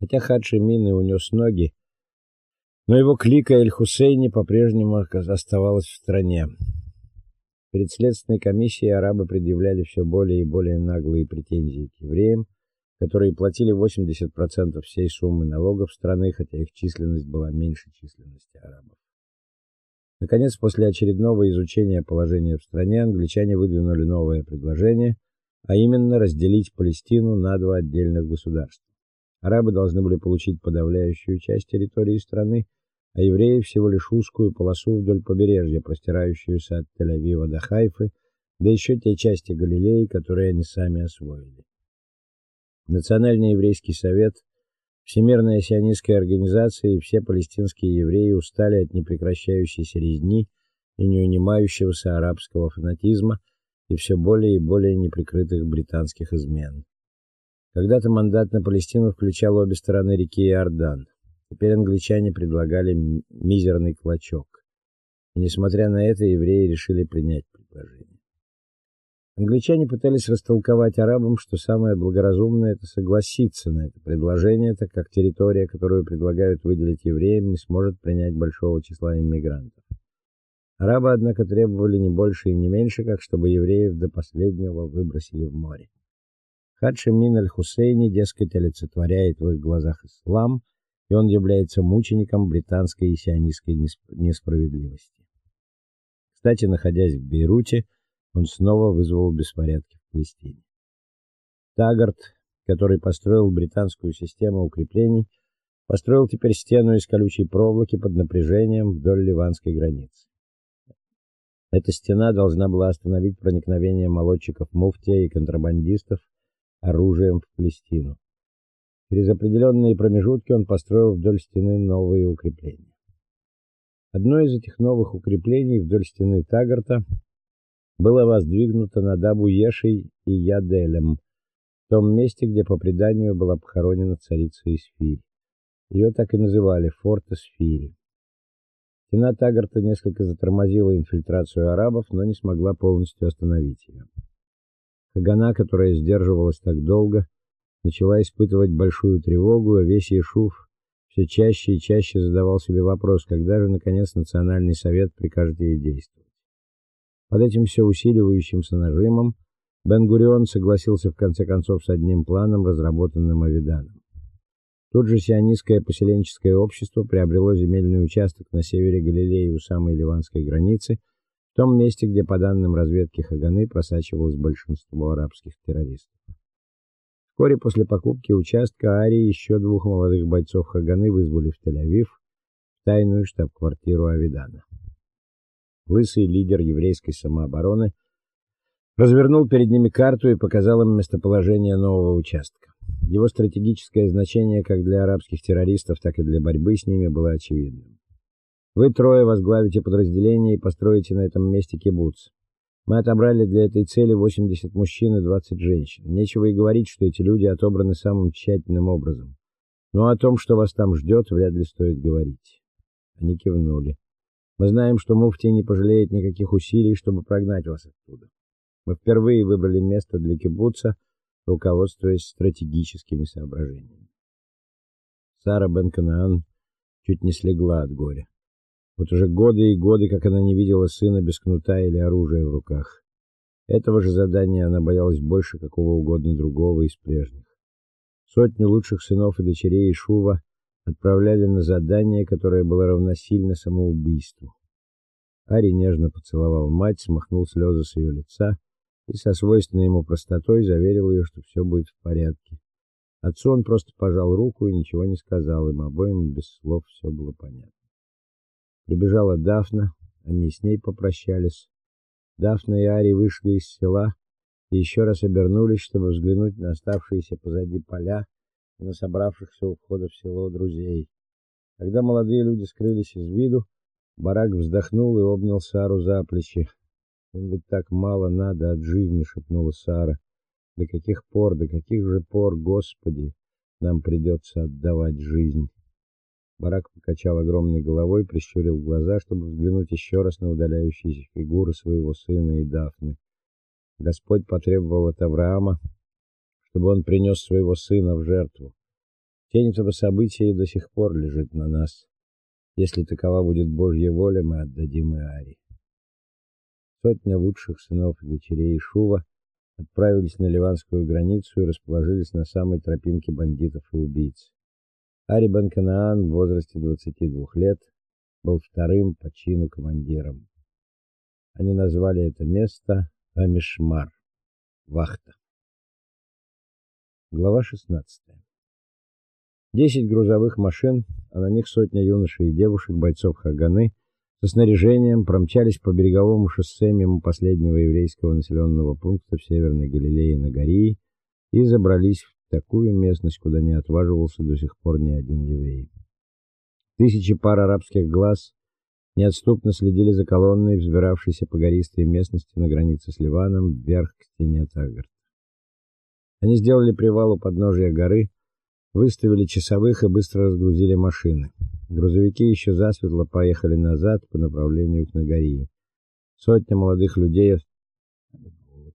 Хотя Хаджи Мин и унес ноги, но его клика Эль-Хусейни по-прежнему оставалась в стране. Перед следственной комиссией арабы предъявляли все более и более наглые претензии к евреям, которые платили 80% всей суммы налогов страны, хотя их численность была меньше численности арабов. Наконец, после очередного изучения положения в стране, англичане выдвинули новое предложение, а именно разделить Палестину на два отдельных государства. Арабы должны были получить подавляющую часть территории страны, а евреи всего лишь узкую полосу вдоль побережья, простирающуюся от Тель-Авива до Хайфы, да еще те части Галилеи, которые они сами освоили. Национальный еврейский совет, Всемирная сионистская организация и все палестинские евреи устали от непрекращающейся резни и неунимающегося арабского фанатизма и все более и более неприкрытых британских измен. Когда-то мандат на Палестину включал обе стороны реки Иордан. Теперь англичане предлагали мизерный клочок. И несмотря на это, евреи решили принять предложение. Англичане пытались растолковать арабам, что самое благоразумное это согласиться на это предложение, так как территория, которую предлагают выделить евреям, не сможет принять большого числа иммигрантов. Арабы, однако, требовали не больше и не меньше, как чтобы евреев до последнего выбросили в море. Хадж Мин аль-Хусейни, дескать, олицетворяет в их глазах ислам – и он является мучеником британской и сионистской несправедливости. Кстати, находясь в Бейруте, он снова вызвал беспорядки в Палестине. Тагарт, который построил британскую систему укреплений, построил теперь стену из колючей проволоки под напряжением вдоль ливанской границы. Эта стена должна была остановить проникновение молодчиков муфтия и контрабандистов оружием в Палестину. Через определенные промежутки он построил вдоль стены новые укрепления. Одно из этих новых укреплений вдоль стены Тагарта было воздвигнуто над Абу-Ешей и Яделем, в том месте, где по преданию была похоронена царица Исфирь. Ее так и называли форт Исфирь. Стена Тагарта несколько затормозила инфильтрацию арабов, но не смогла полностью остановить ее. Хагана, которая сдерживалась так долго, начала испытывать большую тревогу, а весь Ешуф все чаще и чаще задавал себе вопрос, когда же наконец национальный совет прикажет ей действовать. Под этим все усиливающимся нажимом Бен-Гурион согласился в конце концов с одним планом, разработанным Авиданом. Тут же сионистское поселенческое общество приобрело земельный участок на севере Галилеи у самой ливанской границы, том месте, где по данным разведки Хаганы просачивалось большинство арабских террористов. Вскоре после покупки участка Арии еще двух молодых бойцов Хаганы вызвали в Тель-Авив, в тайную штаб-квартиру Авидана. Лысый лидер еврейской самообороны развернул перед ними карту и показал им местоположение нового участка. Его стратегическое значение как для арабских террористов, так и для борьбы с ними было очевидным. Вы трое возглавите подразделение и построите на этом месте кибуц. Мы отобрали для этой цели 80 мужчин и 20 женщин. Нечего и говорить, что эти люди отобраны самым тщательным образом. Но о том, что вас там ждет, вряд ли стоит говорить. Они кивнули. Мы знаем, что муфтий не пожалеет никаких усилий, чтобы прогнать вас оттуда. Мы впервые выбрали место для кибуца, руководствуясь стратегическими соображениями. Сара Бен-Канаан чуть не слегла от горя. Вот уже годы и годы, как она не видела сына без кнута или оружия в руках. Этого же задания она боялась больше какого угодно другого из прежних. Сотни лучших сынов и дочерей Шува отправляли на задание, которое было равносильно самоубийству. Ари нежно поцеловал мать, смахнул слезы с ее лица и со свойственной ему простотой заверил ее, что все будет в порядке. Отцу он просто пожал руку и ничего не сказал, им обоим без слов все было понятно. Прибежала Дафна, они с ней попрощались. Дафна и Ари вышли из села и еще раз обернулись, чтобы взглянуть на оставшиеся позади поля и на собравшихся у входа в село друзей. Когда молодые люди скрылись из виду, Барак вздохнул и обнял Сару за плечи. «Им ведь так мало надо от жизни», — шепнула Сара. «До каких пор, до каких же пор, Господи, нам придется отдавать жизнь?» Барак покачал огромной головой, прищурил глаза, чтобы взглянуть еще раз на удаляющиеся фигуры своего сына и Дафны. Господь потребовал от Авраама, чтобы он принес своего сына в жертву. Тень этого события до сих пор лежит на нас. Если такова будет Божья воля, мы отдадим и Ари. Сотня лучших сынов и дочерей Шува отправились на ливанскую границу и расположились на самой тропинке бандитов и убийц. Ари Бен-Канаан в возрасте 22 лет был вторым по чину командиром. Они назвали это место Амишмар, вахта. Глава 16. Десять грузовых машин, а на них сотня юношей и девушек, бойцов Хаганы, со снаряжением промчались по береговому шоссе мимо последнего еврейского населенного пункта в Северной Галилее на Гории и забрались в такую местность, куда не отваживался до сих пор ни один еврей. Тысячи пар арабских глаз неотступно следили за колонной, взбиравшейся по гористой местности на границе с Ливаном вверх к стене Тагарта. Они сделали привал у подножия горы, выставили часовых и быстро разгрузили машины. Грузовики еще засветло поехали назад по направлению к Нагории. Сотня молодых людей